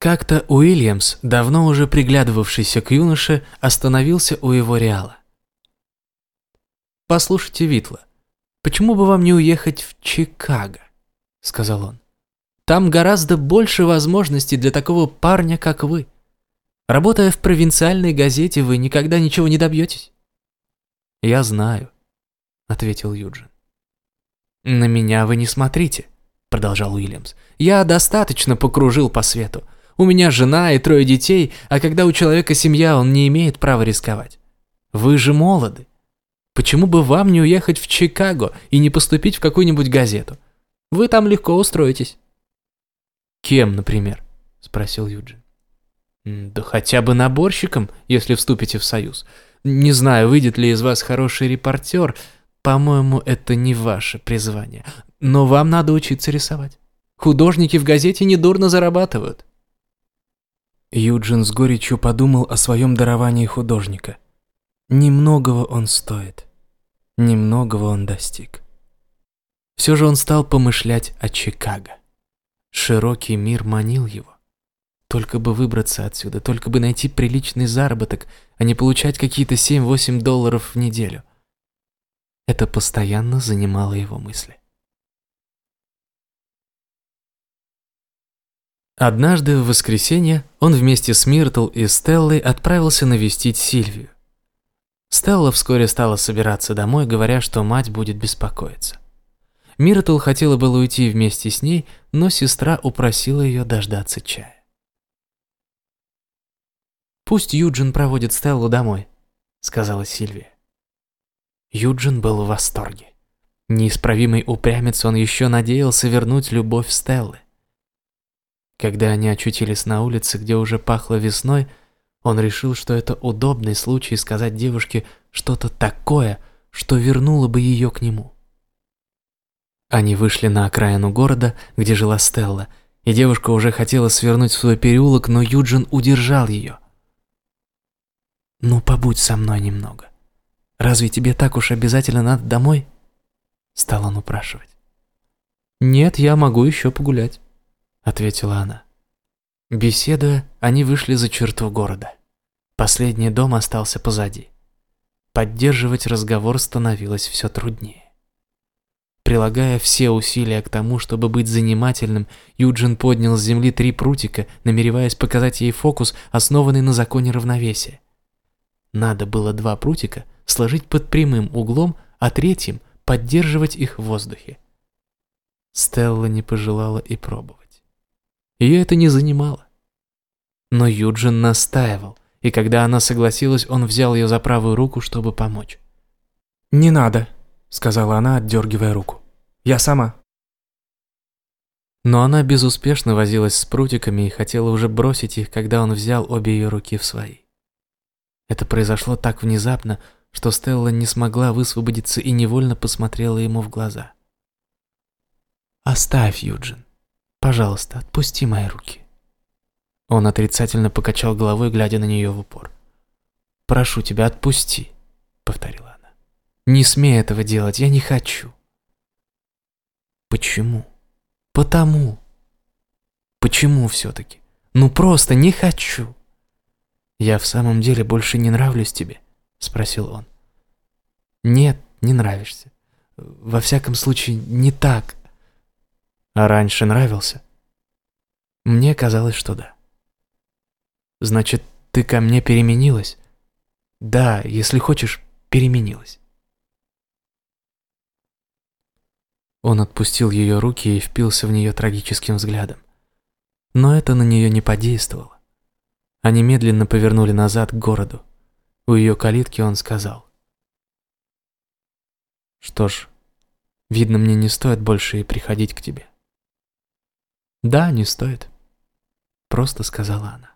Как-то Уильямс, давно уже приглядывавшийся к юноше, остановился у его реала. «Послушайте, Витла, почему бы вам не уехать в Чикаго?» – сказал он. «Там гораздо больше возможностей для такого парня, как вы. Работая в провинциальной газете, вы никогда ничего не добьетесь». «Я знаю», – ответил Юджин. «На меня вы не смотрите», – продолжал Уильямс. «Я достаточно покружил по свету. У меня жена и трое детей, а когда у человека семья, он не имеет права рисковать. Вы же молоды. Почему бы вам не уехать в Чикаго и не поступить в какую-нибудь газету? Вы там легко устроитесь». «Кем, например?» – спросил Юджин. «Да хотя бы наборщиком, если вступите в союз. Не знаю, выйдет ли из вас хороший репортер. По-моему, это не ваше призвание. Но вам надо учиться рисовать. Художники в газете недурно зарабатывают. Юджин с горечью подумал о своем даровании художника. Немногого он стоит. Немногого он достиг. Все же он стал помышлять о Чикаго. Широкий мир манил его. Только бы выбраться отсюда, только бы найти приличный заработок, а не получать какие-то 7-8 долларов в неделю. Это постоянно занимало его мысли. Однажды в воскресенье он вместе с Миртл и Стеллой отправился навестить Сильвию. Стелла вскоре стала собираться домой, говоря, что мать будет беспокоиться. Миртл хотела было уйти вместе с ней, но сестра упросила ее дождаться чая. «Пусть Юджин проводит Стеллу домой», — сказала Сильвия. Юджин был в восторге. Неисправимый упрямец он еще надеялся вернуть любовь Стеллы. Когда они очутились на улице, где уже пахло весной, он решил, что это удобный случай сказать девушке что-то такое, что вернуло бы ее к нему. Они вышли на окраину города, где жила Стелла, и девушка уже хотела свернуть в свой переулок, но Юджин удержал ее. «Ну, побудь со мной немного. Разве тебе так уж обязательно надо домой?» Стал он упрашивать. «Нет, я могу еще погулять». — ответила она. Беседуя, они вышли за черту города. Последний дом остался позади. Поддерживать разговор становилось все труднее. Прилагая все усилия к тому, чтобы быть занимательным, Юджин поднял с земли три прутика, намереваясь показать ей фокус, основанный на законе равновесия. Надо было два прутика сложить под прямым углом, а третьим поддерживать их в воздухе. Стелла не пожелала и пробовать. Ее это не занимало. Но Юджин настаивал, и когда она согласилась, он взял ее за правую руку, чтобы помочь. «Не надо», — сказала она, отдергивая руку. «Я сама». Но она безуспешно возилась с прутиками и хотела уже бросить их, когда он взял обе ее руки в свои. Это произошло так внезапно, что Стелла не смогла высвободиться и невольно посмотрела ему в глаза. «Оставь, Юджин. Пожалуйста, отпусти мои руки. Он отрицательно покачал головой, глядя на нее в упор. «Прошу тебя, отпусти», — повторила она. «Не смей этого делать, я не хочу». «Почему?» «Потому». «Почему все-таки?» «Ну просто не хочу». «Я в самом деле больше не нравлюсь тебе?» — спросил он. «Нет, не нравишься. Во всяком случае, не так, а раньше нравился? Мне казалось, что да. Значит, ты ко мне переменилась? Да, если хочешь, переменилась. Он отпустил ее руки и впился в нее трагическим взглядом. Но это на нее не подействовало. Они медленно повернули назад к городу. У ее калитки он сказал. «Что ж, видно, мне не стоит больше и приходить к тебе». «Да, не стоит», — просто сказала она.